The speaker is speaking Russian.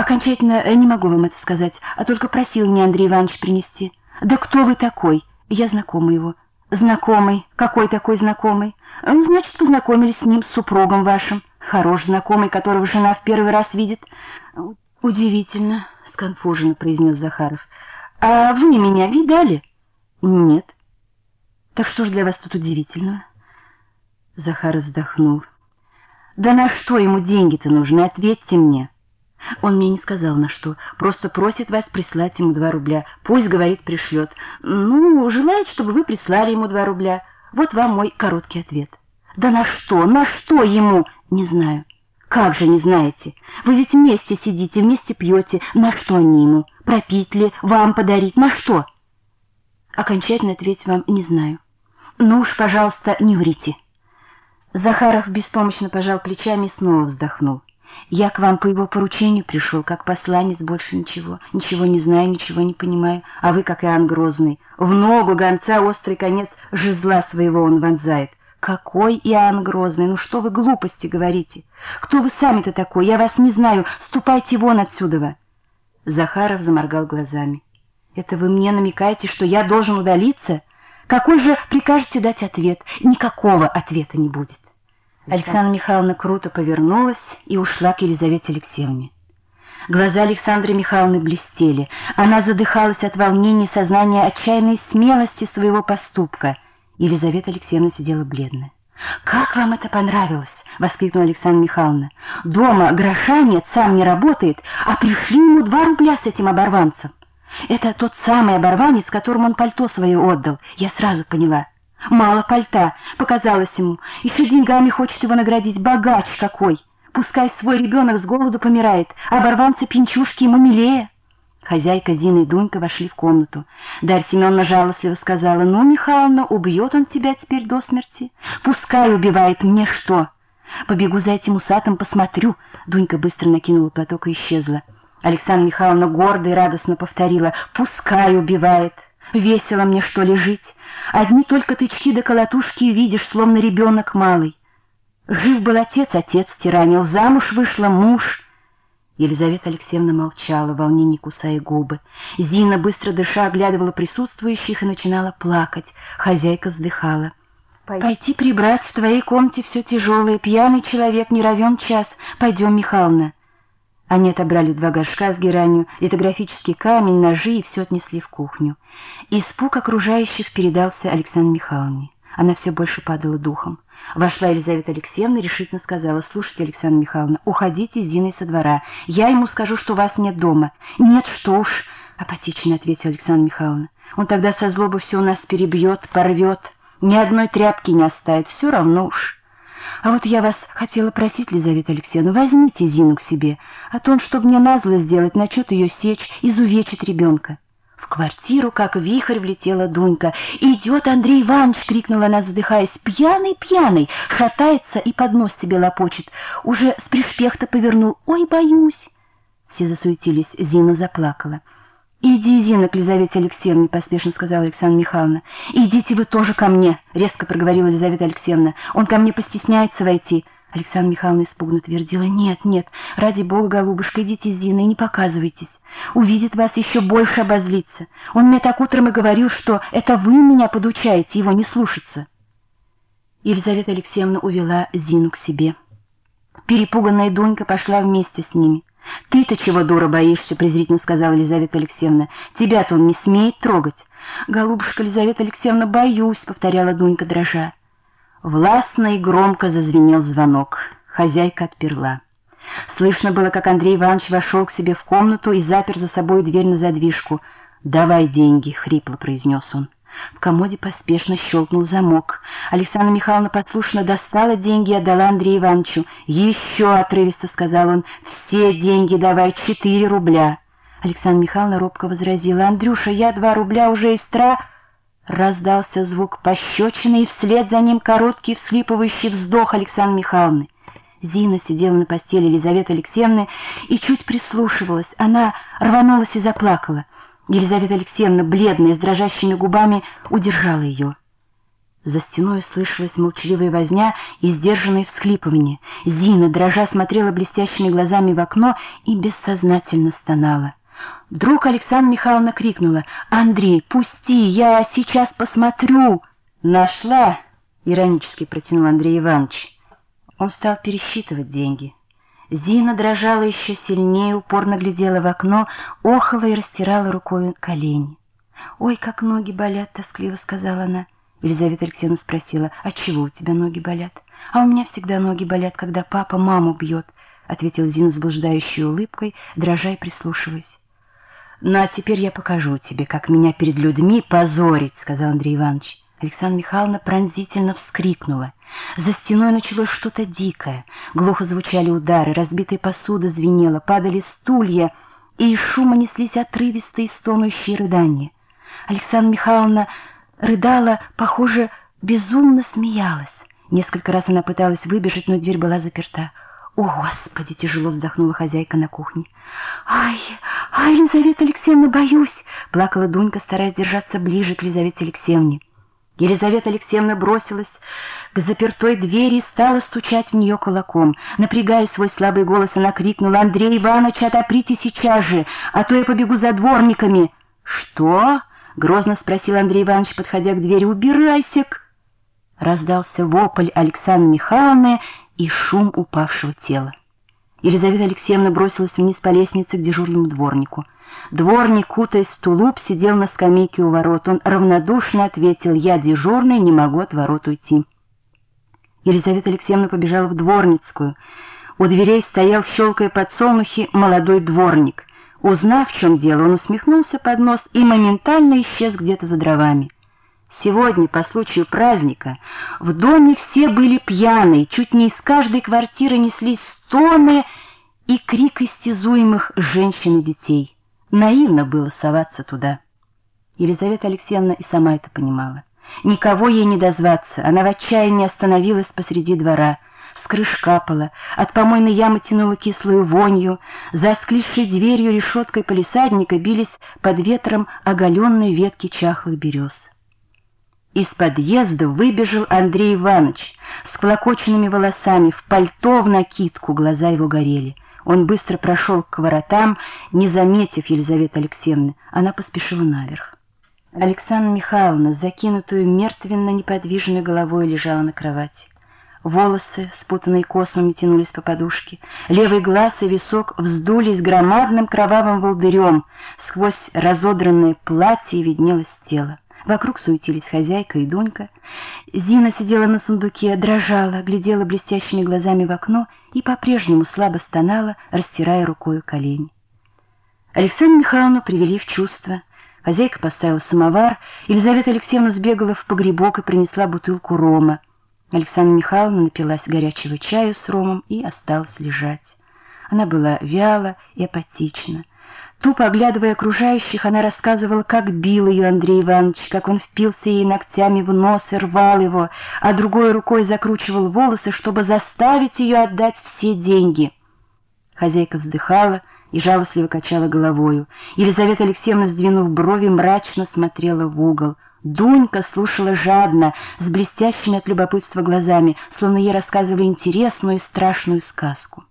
Окончательно не могу вам это сказать, а только просил мне Андрей Иванович принести. Да кто вы такой? Я знакомый его. Знакомый? Какой такой знакомый? Значит, познакомились с ним, с супругом вашим. Хорош знакомый, которого жена в первый раз видит. Удивительно, сконфуженно произнес Захаров. А вы меня видали? Нет. Так что ж для вас тут удивительного? Захаров вздохнул. Да на что ему деньги-то нужны, ответьте мне. Он мне не сказал на что, просто просит вас прислать ему два рубля. Пусть, говорит, пришлет. Ну, желает, чтобы вы прислали ему два рубля. Вот вам мой короткий ответ. Да на что, на что ему? Не знаю. Как же не знаете? Вы ведь вместе сидите, вместе пьете. На что они ему? Пропить ли, вам подарить? На что? Окончательно ответить вам не знаю. Ну уж, пожалуйста, не врите. Захаров беспомощно пожал плечами и снова вздохнул. Я к вам по его поручению пришел, как посланец, больше ничего. Ничего не знаю, ничего не понимаю. А вы, как Иоанн Грозный, в ногу гонца острый конец жезла своего он вонзает. Какой Иоанн Грозный? Ну что вы глупости говорите? Кто вы сами-то такой? Я вас не знаю. Ступайте вон отсюда. Захаров заморгал глазами. Это вы мне намекаете, что я должен удалиться? Какой же прикажете дать ответ? Никакого ответа не будет. Александра Михайловна круто повернулась и ушла к Елизавете Алексеевне. Глаза Александры Михайловны блестели. Она задыхалась от волнения сознания отчаянной смелости своего поступка. Елизавета Алексеевна сидела бледная. «Как вам это понравилось?» — воскликнула Александра Михайловна. «Дома гроша нет, сам не работает, а пришли ему два рубля с этим оборванцем. Это тот самый оборванец, которому он пальто свое отдал. Я сразу поняла». Мало пальта, показалось ему. Еще деньгами хочет его наградить. Богач какой! Пускай свой ребенок с голоду помирает, а оборванцы пинчушки ему милее. Хозяйка Зина и Дунька вошли в комнату. Дарья Семеновна жалостливо сказала, «Ну, Михайловна, убьет он тебя теперь до смерти. Пускай убивает, мне что? Побегу за этим усатым, посмотрю». Дунька быстро накинула платок и исчезла. Александра Михайловна гордо и радостно повторила, «Пускай убивает». Весело мне, что ли, жить? Одни только тычки да колотушки видишь, словно ребенок малый. Жив был отец, отец тиранил, замуж вышла муж. Елизавета Алексеевна молчала, волнение кусая губы. Зина, быстро дыша, оглядывала присутствующих и начинала плакать. Хозяйка вздыхала. «Пойти прибрать в твоей комнате все тяжелое, пьяный человек, не равен час. Пойдем, Михайловна». Они отобрали два горшка с геранью, литографический камень, ножи и все отнесли в кухню. Испуг окружающих передался Александре Михайловне. Она все больше падала духом. Вошла Елизавета Алексеевна и решительно сказала, «Слушайте, Александра Михайловна, уходите с Зиной со двора. Я ему скажу, что вас нет дома». «Нет, что уж», — апатично ответила Александра Михайловна. «Он тогда со злобы все у нас перебьет, порвет, ни одной тряпки не оставит, все равно уж». А вот я вас хотела просить, Лизавета Алексеевна, возьмите Зину к себе, а то он, чтобы мне назло сделать, начнет ее сечь, изувечит ребенка. В квартиру, как вихрь, влетела Дунька. «Идет Андрей Иванович!» — крикнула она, задыхаясь. «Пьяный, пьяный!» Шатается и под нос себе лопочет. Уже с пришпехта повернул. «Ой, боюсь!» Все засуетились. Зина заплакала. «Иди, Зина, к Лизавете Алексеевне», — поспешно сказала Александра Михайловна. «Идите вы тоже ко мне», — резко проговорила Елизавета Алексеевна. «Он ко мне постесняется войти». Александра Михайловна испуганно твердила. «Нет, нет, ради бога, голубушка, идите, Зина, и не показывайтесь. Увидит вас еще больше обозлиться. Он мне так утром и говорил, что это вы меня подучаете его не слушаться». Елизавета Алексеевна увела Зину к себе. Перепуганная Дунька пошла вместе с ними. «Ты-то чего, дура, боишься?» — презрительно сказала Елизавета Алексеевна. «Тебя-то он не смеет трогать». «Голубушка Елизавета Алексеевна, боюсь», — повторяла Дунька, дрожа. Властно и громко зазвенел звонок. Хозяйка отперла. Слышно было, как Андрей Иванович вошел к себе в комнату и запер за собой дверь на задвижку. «Давай деньги», — хрипло произнес он. В комоде поспешно щелкнул замок. Александра Михайловна подслушно достала деньги и отдала Андрею Ивановичу. «Еще!» — отрывисто сказал он. «Все деньги давай, четыре рубля!» Александра Михайловна робко возразила. «Андрюша, я два рубля уже истра...» Раздался звук пощечины, и вслед за ним короткий всхлипывающий вздох Александры Михайловны. Зина сидела на постели Елизаветы Алексеевны и чуть прислушивалась. Она рванулась и заплакала. Елизавета Алексеевна, бледная, с дрожащими губами, удержала ее. За стеной слышалась молчаливая возня и сдержанные всхлипывания. Зина, дрожа, смотрела блестящими глазами в окно и бессознательно стонала. Вдруг Александра Михайловна крикнула «Андрей, пусти, я сейчас посмотрю!» «Нашла!» — иронически протянул Андрей Иванович. Он стал пересчитывать деньги. Зина дрожала еще сильнее, упорно глядела в окно, охала и растирала рукой колени. «Ой, как ноги болят!» — тоскливо сказала она. Елизавета Алексеевна спросила, «А чего у тебя ноги болят?» «А у меня всегда ноги болят, когда папа маму бьет», — ответила Зина с блуждающей улыбкой, дрожа и прислушиваясь. «Ну, а теперь я покажу тебе, как меня перед людьми позорить», — сказал Андрей Иванович. Александра Михайловна пронзительно вскрикнула. За стеной началось что-то дикое. Глухо звучали удары, разбитая посуда звенела, падали стулья, и из шума неслись отрывистые стонущие рыдания. Александра Михайловна рыдала, похоже, безумно смеялась. Несколько раз она пыталась выбежать, но дверь была заперта. «О, Господи!» — тяжело вздохнула хозяйка на кухне. «Ай, ай, Елизавета Алексеевна, боюсь!» — плакала Дунька, стараясь держаться ближе к Елизавете Алексеевне. Елизавета Алексеевна бросилась к запертой двери и стала стучать в нее кулаком. Напрягая свой слабый голос, она крикнула, «Андрей Иванович, отоприте сейчас же, а то я побегу за дворниками!» «Что?» — грозно спросил Андрей Иванович, подходя к двери. «Убирайся!» -к Раздался вопль Александры Михайловны и шум упавшего тела. Елизавета Алексеевна бросилась вниз по лестнице к дежурному дворнику. Дворник, кутаясь в тулуп, сидел на скамейке у ворот. Он равнодушно ответил, «Я дежурный, не могу от ворот уйти». Елизавета Алексеевна побежала в дворницкую. У дверей стоял, щелкая подсолнухи, молодой дворник. Узнав, в чем дело, он усмехнулся под нос и моментально исчез где-то за дровами. Сегодня, по случаю праздника, в доме все были пьяные, чуть не из каждой квартиры неслись стоны и крик истязуемых женщин и детей. Наивно было соваться туда. Елизавета Алексеевна и сама это понимала. Никого ей не дозваться, она в отчаянии остановилась посреди двора — с крыш капало, от помойной ямы тянуло кислую вонью, за склизшей дверью решеткой полисадника бились под ветром оголенные ветки чахлых берез. Из подъезда выбежал Андрей Иванович с клокоченными волосами, в пальто, в накидку, глаза его горели. Он быстро прошел к воротам, не заметив Елизаветы Алексеевны. Она поспешила наверх. Александра Михайловна, закинутую мертвенно-неподвижной головой, лежала на кровати. Волосы, спутанные космами, тянулись по подушке. Левый глаз и висок вздулись громадным кровавым волдырем. Сквозь разодранное платье виднелось тело. Вокруг суетились хозяйка и Дунька. Зина сидела на сундуке, дрожала, глядела блестящими глазами в окно и по-прежнему слабо стонала, растирая рукою колени. Александру Михайловну привели в чувство. Хозяйка поставила самовар, Елизавета Алексеевна сбегала в погребок и принесла бутылку рома. Александра Михайловна напилась горячего чаю с ромом и осталась лежать. Она была вяла и апатична. Тупо оглядывая окружающих, она рассказывала, как бил ее Андрей Иванович, как он впился ей ногтями в нос и рвал его, а другой рукой закручивал волосы, чтобы заставить ее отдать все деньги. Хозяйка вздыхала и жалостливо качала головою. Елизавета Алексеевна, сдвинув брови, мрачно смотрела в угол. Дунька слушала жадно, с блестящими от любопытства глазами, словно ей рассказывали интересную и страшную сказку.